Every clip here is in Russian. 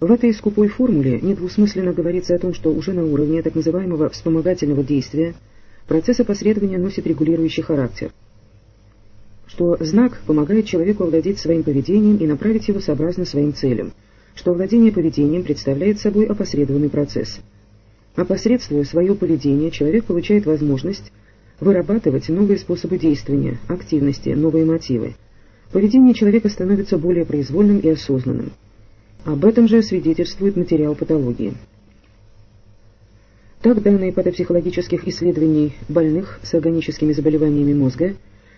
В этой скупой формуле недвусмысленно говорится о том, что уже на уровне так называемого вспомогательного действия процесс опосредования носит регулирующий характер, что знак помогает человеку овладеть своим поведением и направить его сообразно своим целям, что владение поведением представляет собой опосредованный процесс. Опосредствуя свое поведение, человек получает возможность вырабатывать новые способы действия, активности, новые мотивы. Поведение человека становится более произвольным и осознанным. Об этом же свидетельствует материал патологии. Так, данные патопсихологических исследований больных с органическими заболеваниями мозга,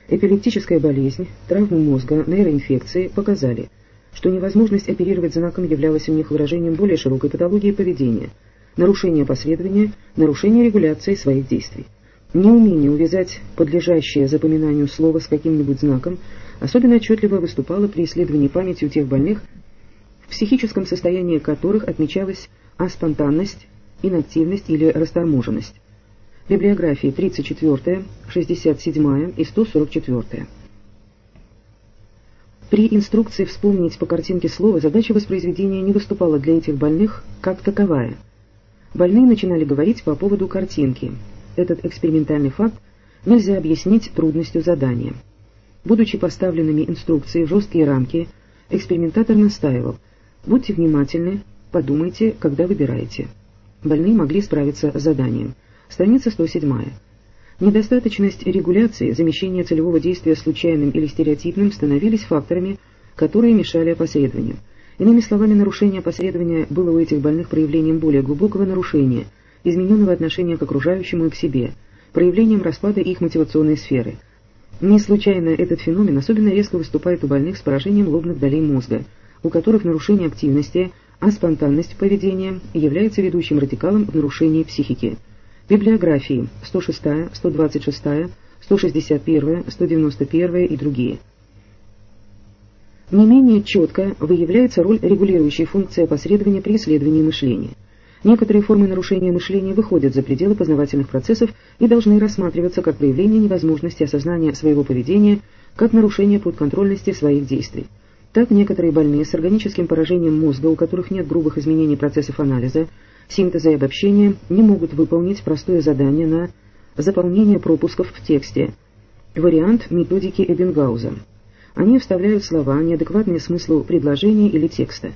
эпилептическая болезнь, травмы мозга, нейроинфекции показали, что невозможность оперировать знаком являлась у них выражением более широкой патологии поведения, нарушения последования, нарушения регуляции своих действий. Неумение увязать подлежащее запоминанию слова с каким-нибудь знаком особенно отчетливо выступало при исследовании памяти у тех больных, в психическом состоянии которых отмечалась аспонтанность, инактивность или расторможенность. Библиографии 34, 67 и 144. При инструкции вспомнить по картинке слова задача воспроизведения не выступала для этих больных как таковая. Больные начинали говорить по поводу картинки. Этот экспериментальный факт нельзя объяснить трудностью задания. Будучи поставленными инструкции в жесткие рамки, экспериментатор настаивал – Будьте внимательны, подумайте, когда выбираете. Больные могли справиться с заданием. Страница 107. Недостаточность регуляции, замещение целевого действия случайным или стереотипным становились факторами, которые мешали опосредованию. Иными словами, нарушение опосредования было у этих больных проявлением более глубокого нарушения, измененного отношения к окружающему и к себе, проявлением распада их мотивационной сферы. Не случайно этот феномен особенно резко выступает у больных с поражением лобных долей мозга – у которых нарушение активности, а спонтанность поведения является ведущим радикалом в нарушении психики. Библиографии 106, 126, 161, 191 и другие. Не менее четко выявляется роль регулирующей функции опосредования при исследовании мышления. Некоторые формы нарушения мышления выходят за пределы познавательных процессов и должны рассматриваться как проявление невозможности осознания своего поведения, как нарушение подконтрольности своих действий. Так некоторые больные с органическим поражением мозга, у которых нет грубых изменений процессов анализа, синтеза и обобщения, не могут выполнить простое задание на заполнение пропусков в тексте. Вариант методики Эббингауза. Они вставляют слова, неадекватные смыслу предложения или текста.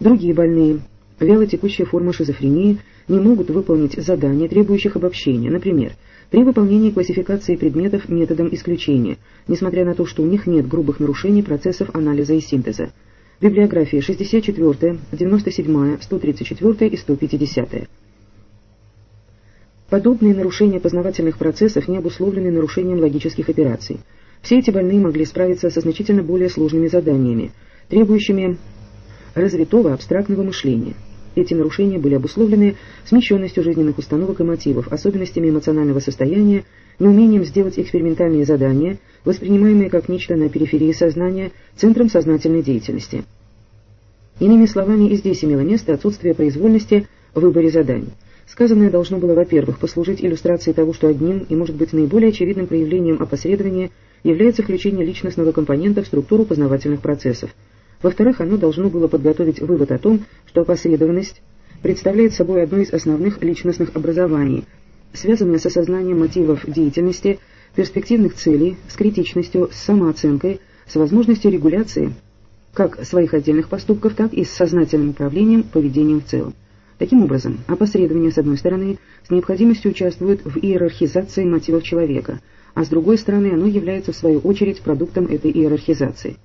Другие больные, вялотекущая форма шизофрении, не могут выполнить задания, требующих обобщения, например, при выполнении классификации предметов методом исключения, несмотря на то, что у них нет грубых нарушений процессов анализа и синтеза. Библиография 64, 97, 134 и 150. Подобные нарушения познавательных процессов не обусловлены нарушением логических операций. Все эти больные могли справиться со значительно более сложными заданиями, требующими развитого абстрактного мышления. Эти нарушения были обусловлены смещенностью жизненных установок и мотивов, особенностями эмоционального состояния, неумением сделать экспериментальные задания, воспринимаемые как нечто на периферии сознания, центром сознательной деятельности. Иными словами, и здесь имело место отсутствие произвольности в выборе заданий. Сказанное должно было, во-первых, послужить иллюстрацией того, что одним и, может быть, наиболее очевидным проявлением опосредования является включение личностного компонента в структуру познавательных процессов – во-вторых, оно должно было подготовить вывод о том, что опосредованность представляет собой одно из основных личностных образований, связанное с осознанием мотивов деятельности, перспективных целей, с критичностью, с самооценкой, с возможностью регуляции как своих отдельных поступков, так и с сознательным управлением поведением в целом. Таким образом, опосредование, с одной стороны, с необходимостью участвует в иерархизации мотивов человека, а с другой стороны, оно является в свою очередь продуктом этой иерархизации.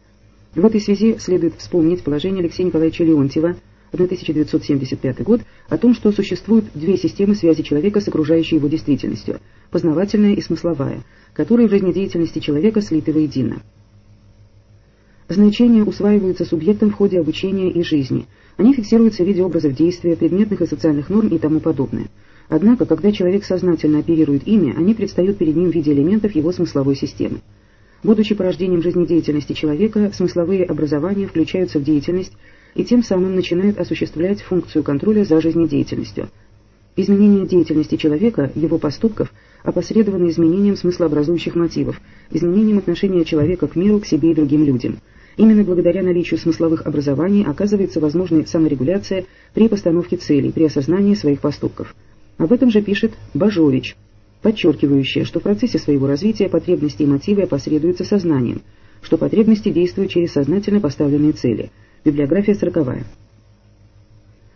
В этой связи следует вспомнить положение Алексея Николаевича Леонтьева, 1975 год, о том, что существуют две системы связи человека с окружающей его действительностью – познавательная и смысловая, которые в жизнедеятельности человека слиты воедино. Значения усваиваются субъектом в ходе обучения и жизни. Они фиксируются в виде образов действия, предметных и социальных норм и тому подобное. Однако, когда человек сознательно оперирует ими, они предстают перед ним в виде элементов его смысловой системы. Будучи порождением жизнедеятельности человека, смысловые образования включаются в деятельность и тем самым начинают осуществлять функцию контроля за жизнедеятельностью. Изменение деятельности человека, его поступков, опосредовано изменением смыслообразующих мотивов, изменением отношения человека к миру, к себе и другим людям. Именно благодаря наличию смысловых образований оказывается возможной саморегуляция при постановке целей, при осознании своих поступков. Об этом же пишет Бажович, подчеркивающая, что в процессе своего развития потребности и мотивы опосредуются сознанием, что потребности действуют через сознательно поставленные цели. Библиография сороковая.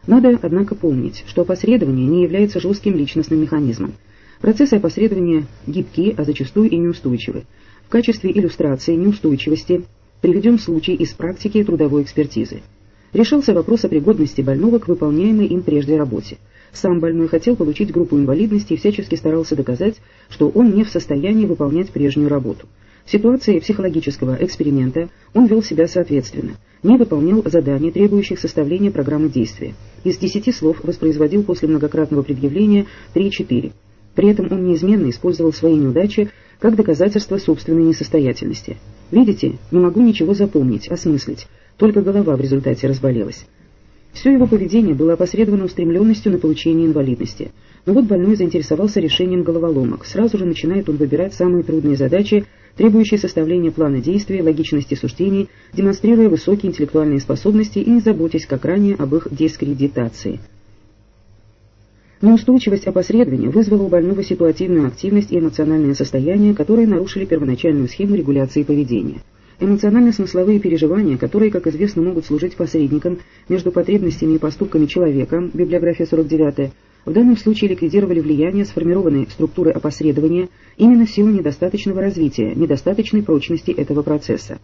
Надо, однако, помнить, что опосредование не является жестким личностным механизмом. Процессы опосредования гибкие, а зачастую и неустойчивы. В качестве иллюстрации неустойчивости приведем случай из практики трудовой экспертизы. Решался вопрос о пригодности больного к выполняемой им прежде работе. Сам больной хотел получить группу инвалидности и всячески старался доказать, что он не в состоянии выполнять прежнюю работу. В ситуации психологического эксперимента он вел себя соответственно, не выполнял заданий, требующих составления программы действия. Из десяти слов воспроизводил после многократного предъявления 3-4. При этом он неизменно использовал свои неудачи как доказательство собственной несостоятельности. Видите, не могу ничего запомнить, осмыслить, только голова в результате разболелась. Все его поведение было опосредовано устремленностью на получение инвалидности. Но вот больной заинтересовался решением головоломок. Сразу же начинает он выбирать самые трудные задачи, требующие составления плана действия, логичности суждений, демонстрируя высокие интеллектуальные способности и не заботясь, как ранее, об их дискредитации. Неустойчивость опосредования вызвала у больного ситуативную активность и эмоциональное состояние, которые нарушили первоначальную схему регуляции поведения. Эмоционально-смысловые переживания, которые, как известно, могут служить посредником между потребностями и поступками человека, библиография 49 в данном случае ликвидировали влияние сформированной структуры опосредования именно в силу недостаточного развития, недостаточной прочности этого процесса.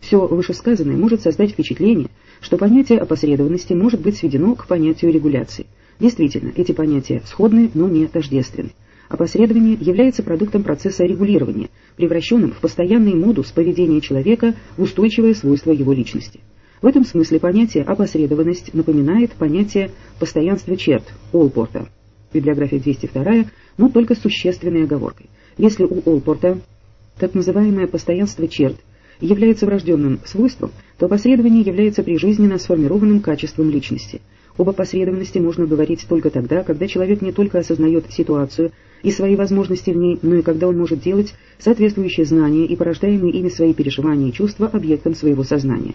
Все вышесказанное может создать впечатление, что понятие опосредованности может быть сведено к понятию регуляции. Действительно, эти понятия сходны, но не тождественны. Опосредование является продуктом процесса регулирования, превращенным в постоянный модус поведения человека в устойчивое свойство его личности. В этом смысле понятие опосредованность напоминает понятие постоянства черт Олпорта. Библиография 202, но только с существенной оговоркой. Если у Олпорта так называемое постоянство черт является врожденным свойством, то опосредование является прижизненно сформированным качеством личности – об опосредованности можно говорить только тогда, когда человек не только осознает ситуацию и свои возможности в ней, но и когда он может делать соответствующие знания и порождаемые ими свои переживания и чувства объектом своего сознания.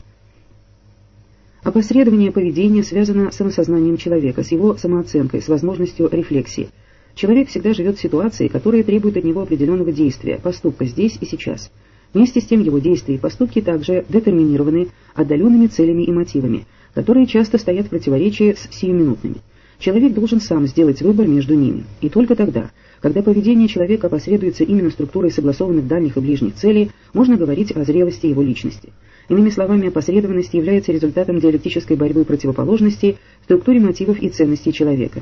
Опосредование поведения связано с самосознанием человека, с его самооценкой, с возможностью рефлексии. Человек всегда живет в ситуации, которая требует от него определенного действия, поступка здесь и сейчас. Вместе с тем его действия и поступки также детерминированы отдаленными целями и мотивами – которые часто стоят в противоречии с сиюминутными. Человек должен сам сделать выбор между ними, и только тогда, когда поведение человека опосредуется именно структурой согласованных дальних и ближних целей, можно говорить о зрелости его личности. Иными словами, опосредованность является результатом диалектической борьбы противоположностей в структуре мотивов и ценностей человека.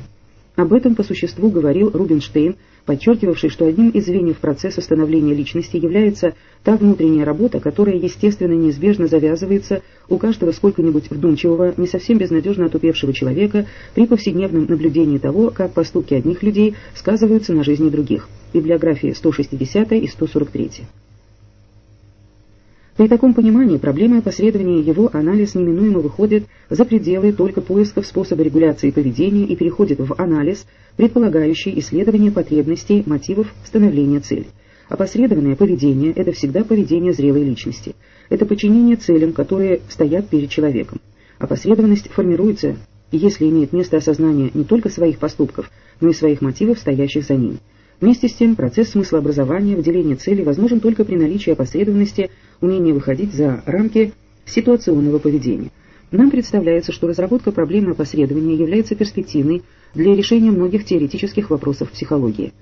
Об этом по существу говорил Рубинштейн, подчеркивавший, что одним из звеньев процесса становления личности является та внутренняя работа, которая естественно неизбежно завязывается у каждого сколько-нибудь вдумчивого, не совсем безнадежно отупевшего человека при повседневном наблюдении того, как поступки одних людей сказываются на жизни других. Библиографии 160 и 143. При таком понимании проблемы опосредования его анализ неминуемо выходит за пределы только поисков способа регуляции поведения и переходит в анализ, предполагающий исследование потребностей, мотивов, становления цели. Опосредованное поведение – это всегда поведение зрелой личности. Это подчинение целям, которые стоят перед человеком. Опосредованность формируется, если имеет место осознание не только своих поступков, но и своих мотивов, стоящих за ними. Вместе с тем, процесс смыслообразования, выделения цели возможен только при наличии опосредованности, умения выходить за рамки ситуационного поведения. Нам представляется, что разработка проблемы опосредования является перспективной для решения многих теоретических вопросов психологии.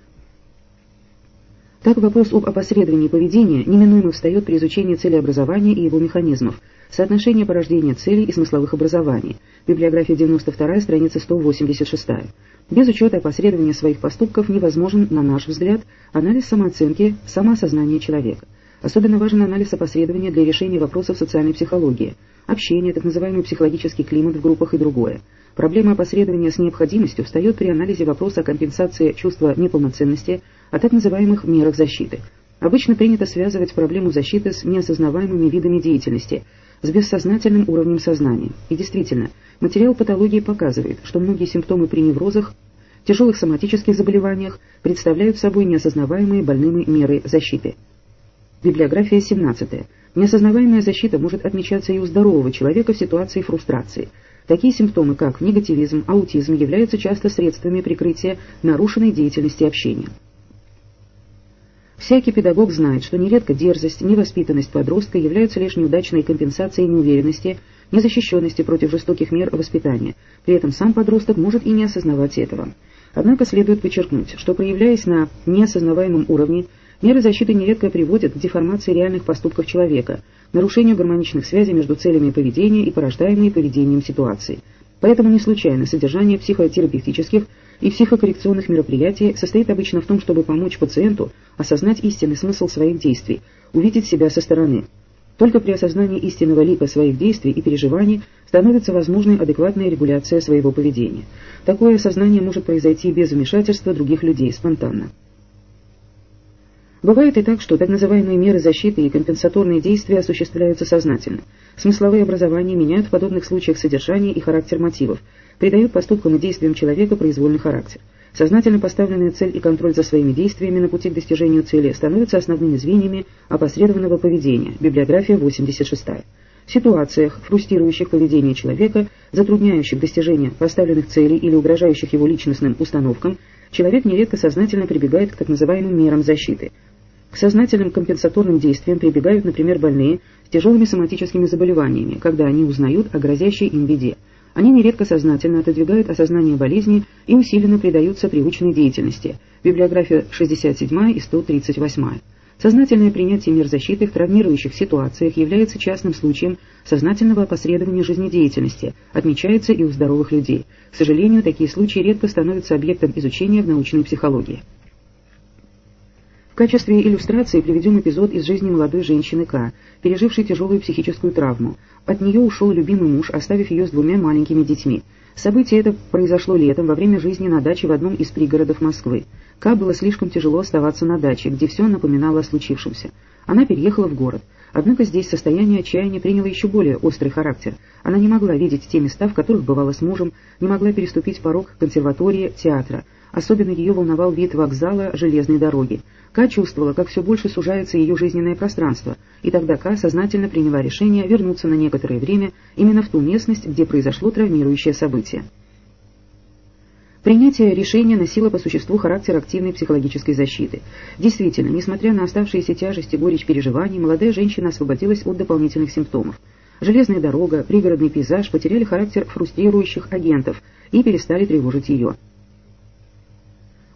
Так вопрос об опосредовании поведения неминуемо встает при изучении целеобразования и его механизмов, соотношение порождения целей и смысловых образований, библиография 92, страница 186. Без учета опосредования своих поступков невозможен, на наш взгляд, анализ самооценки, самоосознания человека. Особенно важен анализ опосредования для решения вопросов социальной психологии, общение, так называемый психологический климат в группах и другое. Проблема опосредования с необходимостью встает при анализе вопроса о компенсации чувства неполноценности, о так называемых мерах защиты. Обычно принято связывать проблему защиты с неосознаваемыми видами деятельности, с бессознательным уровнем сознания. И действительно, материал патологии показывает, что многие симптомы при неврозах, тяжелых соматических заболеваниях представляют собой неосознаваемые больными меры защиты. Библиография 17. Неосознаваемая защита может отмечаться и у здорового человека в ситуации фрустрации. Такие симптомы, как негативизм, аутизм, являются часто средствами прикрытия нарушенной деятельности общения. Всякий педагог знает, что нередко дерзость, невоспитанность подростка являются лишь неудачной компенсацией неуверенности, незащищенности против жестоких мер воспитания. При этом сам подросток может и не осознавать этого. Однако следует подчеркнуть, что проявляясь на неосознаваемом уровне, Меры защиты нередко приводят к деформации реальных поступков человека, нарушению гармоничных связей между целями поведения и порождаемой поведением ситуации. Поэтому не случайно содержание психотерапевтических и психокоррекционных мероприятий состоит обычно в том, чтобы помочь пациенту осознать истинный смысл своих действий, увидеть себя со стороны. Только при осознании истинного лика своих действий и переживаний становится возможной адекватная регуляция своего поведения. Такое осознание может произойти без вмешательства других людей, спонтанно. Бывает и так, что так называемые меры защиты и компенсаторные действия осуществляются сознательно. Смысловые образования меняют в подобных случаях содержание и характер мотивов, придают поступкам и действиям человека произвольный характер. Сознательно поставленная цель и контроль за своими действиями на пути к достижению цели становятся основными звеньями опосредованного поведения. Библиография 86. В ситуациях, фрустрирующих поведение человека, затрудняющих достижение поставленных целей или угрожающих его личностным установкам, человек нередко сознательно прибегает к так называемым мерам защиты – к сознательным компенсаторным действиям прибегают, например, больные с тяжелыми соматическими заболеваниями, когда они узнают о грозящей им беде. Они нередко сознательно отодвигают осознание болезни и усиленно предаются привычной деятельности. Библиография 67 и 138. Сознательное принятие мер защиты в травмирующих ситуациях является частным случаем сознательного опосредования жизнедеятельности, отмечается и у здоровых людей. К сожалению, такие случаи редко становятся объектом изучения в научной психологии. В качестве иллюстрации приведем эпизод из жизни молодой женщины К, пережившей тяжелую психическую травму. От нее ушел любимый муж, оставив ее с двумя маленькими детьми. Событие это произошло летом во время жизни на даче в одном из пригородов Москвы. К было слишком тяжело оставаться на даче, где все напоминало о случившемся. Она переехала в город. Однако здесь состояние отчаяния приняло еще более острый характер. Она не могла видеть те места, в которых бывала с мужем, не могла переступить порог консерватории, театра. Особенно ее волновал вид вокзала железной дороги. Ка чувствовала, как все больше сужается ее жизненное пространство, и тогда Ка сознательно приняла решение вернуться на некоторое время именно в ту местность, где произошло травмирующее событие. Принятие решения носило по существу характер активной психологической защиты. Действительно, несмотря на оставшиеся тяжести горечь переживаний, молодая женщина освободилась от дополнительных симптомов. Железная дорога, пригородный пейзаж потеряли характер фрустрирующих агентов и перестали тревожить ее.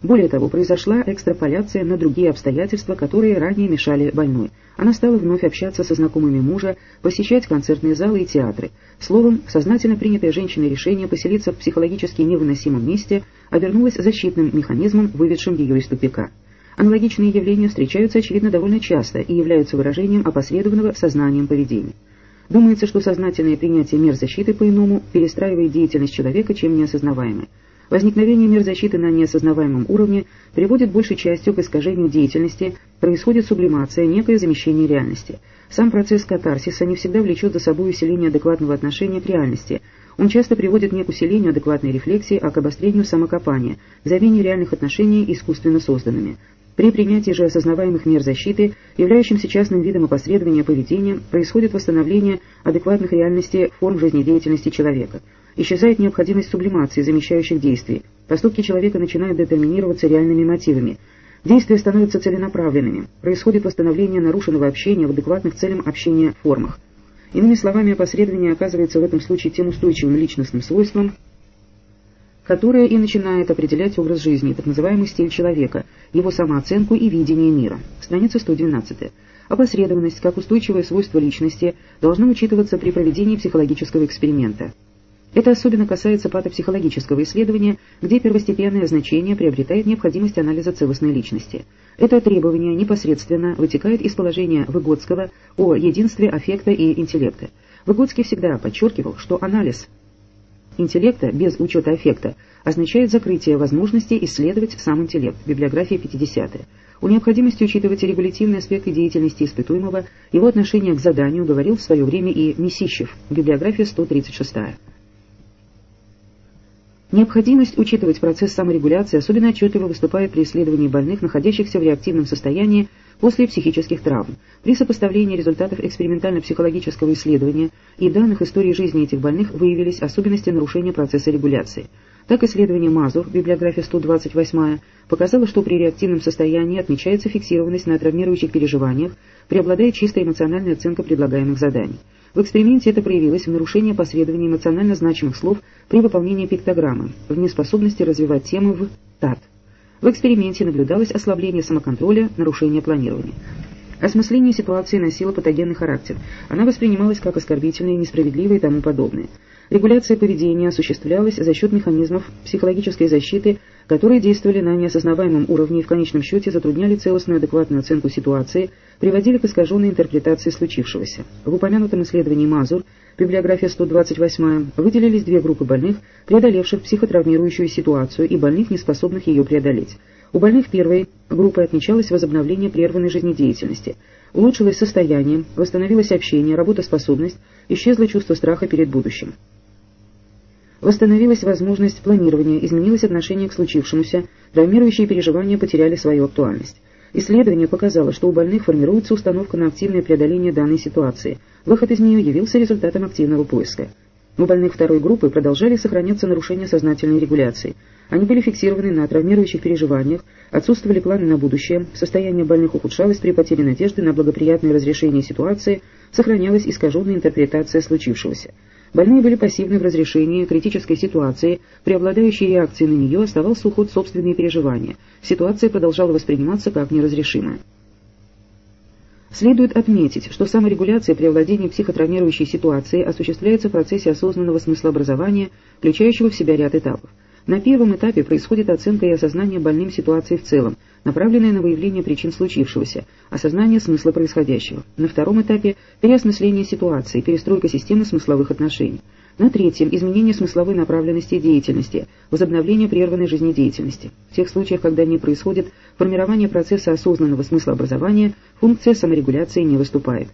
Более того, произошла экстраполяция на другие обстоятельства, которые ранее мешали больной. Она стала вновь общаться со знакомыми мужа, посещать концертные залы и театры. Словом, сознательно принятое женщиной решение поселиться в психологически невыносимом месте обернулось защитным механизмом, выведшим ее из тупика. Аналогичные явления встречаются, очевидно, довольно часто и являются выражением опосредованного сознанием поведения. Думается, что сознательное принятие мер защиты по-иному перестраивает деятельность человека, чем неосознаваемое. Возникновение мер на неосознаваемом уровне приводит большей частью к искажению деятельности, происходит сублимация, некое замещение реальности. Сам процесс катарсиса не всегда влечет за собой усиление адекватного отношения к реальности. Он часто приводит не к усилению адекватной рефлексии, а к обострению самокопания, замене реальных отношений искусственно созданными. При принятии же осознаваемых мер защиты, являющимся частным видом опосредования поведения, происходит восстановление адекватных реальности форм жизнедеятельности человека – Исчезает необходимость сублимации, замещающих действий. Поступки человека начинают детерминироваться реальными мотивами. Действия становятся целенаправленными. Происходит восстановление нарушенного общения в адекватных целям общения формах. Иными словами, опосредование оказывается в этом случае тем устойчивым личностным свойством, которое и начинает определять образ жизни, так называемый стиль человека, его самооценку и видение мира. Страница 112. Опосредованность, как устойчивое свойство личности, должна учитываться при проведении психологического эксперимента. Это особенно касается патопсихологического исследования, где первостепенное значение приобретает необходимость анализа целостной личности. Это требование непосредственно вытекает из положения Выгодского о единстве аффекта и интеллекта. Выгодский всегда подчеркивал, что анализ интеллекта без учета аффекта означает закрытие возможности исследовать сам интеллект. Библиография 50 -е. О необходимости учитывать регулятивные аспекты деятельности испытуемого, его отношение к заданию говорил в свое время и Месищев. Библиография 136. Необходимость учитывать процесс саморегуляции особенно отчетливо выступает при исследовании больных, находящихся в реактивном состоянии после психических травм. При сопоставлении результатов экспериментально-психологического исследования и данных истории жизни этих больных выявились особенности нарушения процесса регуляции. Так исследование Мазур, библиография 128, показало, что при реактивном состоянии отмечается фиксированность на травмирующих переживаниях, преобладает чистая эмоциональная оценка предлагаемых заданий. В эксперименте это проявилось в нарушении последования эмоционально значимых слов при выполнении пиктограммы, в неспособности развивать темы в ТАТ. В эксперименте наблюдалось ослабление самоконтроля, нарушение планирования. Осмысление ситуации носило патогенный характер. Она воспринималась как оскорбительная, несправедливая и тому подобное. Регуляция поведения осуществлялась за счет механизмов психологической защиты, которые действовали на неосознаваемом уровне и в конечном счете затрудняли целостную адекватную оценку ситуации, приводили к искаженной интерпретации случившегося. В упомянутом исследовании Мазур, библиография 128, выделились две группы больных, преодолевших психотравмирующую ситуацию и больных, неспособных ее преодолеть. У больных первой группы отмечалось возобновление прерванной жизнедеятельности. Улучшилось состояние, восстановилось общение, работоспособность, исчезло чувство страха перед будущим. Восстановилась возможность планирования, изменилось отношение к случившемуся, травмирующие переживания потеряли свою актуальность. Исследование показало, что у больных формируется установка на активное преодоление данной ситуации. Выход из нее явился результатом активного поиска. У больных второй группы продолжали сохраняться нарушения сознательной регуляции. Они были фиксированы на травмирующих переживаниях, отсутствовали планы на будущее, состояние больных ухудшалось при потере надежды на благоприятное разрешение ситуации, сохранялась искаженная интерпретация случившегося. Больные были пассивны в разрешении критической ситуации, преобладающей реакцией на нее оставался уход собственные переживания. Ситуация продолжала восприниматься как неразрешимая. Следует отметить, что саморегуляция при овладении психотравмирующей ситуацией осуществляется в процессе осознанного смыслообразования, включающего в себя ряд этапов. На первом этапе происходит оценка и осознание больным ситуации в целом, направленная на выявление причин случившегося, осознание смысла происходящего. На втором этапе – переосмысление ситуации, перестройка системы смысловых отношений. На третьем – изменение смысловой направленности деятельности, возобновление прерванной жизнедеятельности. В тех случаях, когда не происходит формирование процесса осознанного смыслообразования, функция саморегуляции не выступает.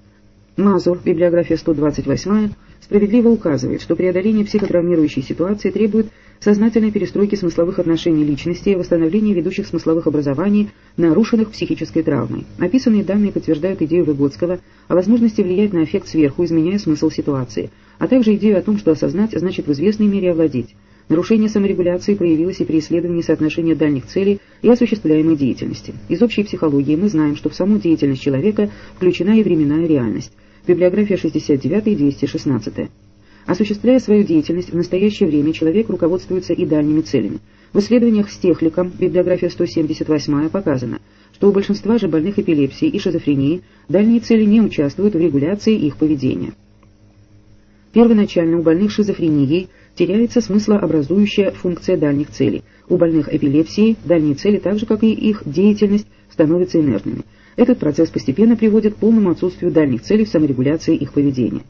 Мазур, библиография 128, справедливо указывает, что преодоление психотравмирующей ситуации требует сознательной перестройки смысловых отношений личности и восстановления ведущих смысловых образований, нарушенных психической травмой. Описанные данные подтверждают идею Выгодского о возможности влиять на эффект сверху, изменяя смысл ситуации, а также идею о том, что осознать значит в известной мере овладеть. Нарушение саморегуляции проявилось и при исследовании соотношения дальних целей и осуществляемой деятельности. Из общей психологии мы знаем, что в саму деятельность человека включена и временная реальность. Библиография 69 и 216. Осуществляя свою деятельность, в настоящее время человек руководствуется и дальними целями. В исследованиях с техликом, библиография 178 показано, что у большинства же больных эпилепсией и шизофренией дальние цели не участвуют в регуляции их поведения. Первоначально у больных шизофренией теряется смыслообразующая функция дальних целей. У больных эпилепсией дальние цели, так же как и их деятельность, становятся инертными. Этот процесс постепенно приводит к полному отсутствию дальних целей в саморегуляции их поведения.